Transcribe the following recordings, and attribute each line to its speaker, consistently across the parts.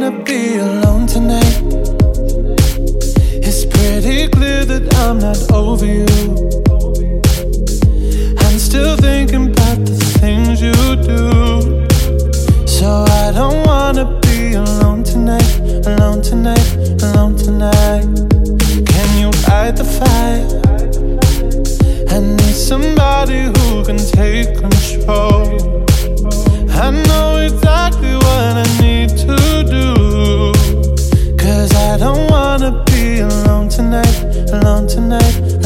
Speaker 1: wanna be alone tonight. It's pretty clear that I'm not over you. I'm still thinking about the things you do. So I don't wanna be alone tonight, alone tonight, alone tonight. Can you fight the fire? I need somebody who can take control. I know exactly what I need alone tonight.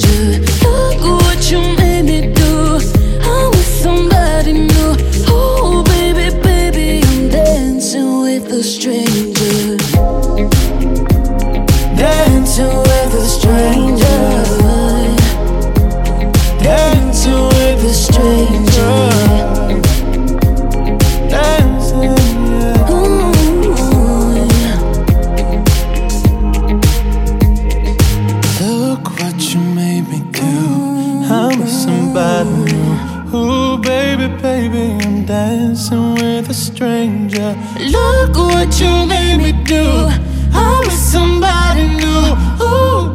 Speaker 1: Stranger. Baby, baby, I'm dancing with a stranger. Look what you made me do. I'm with somebody new. Ooh,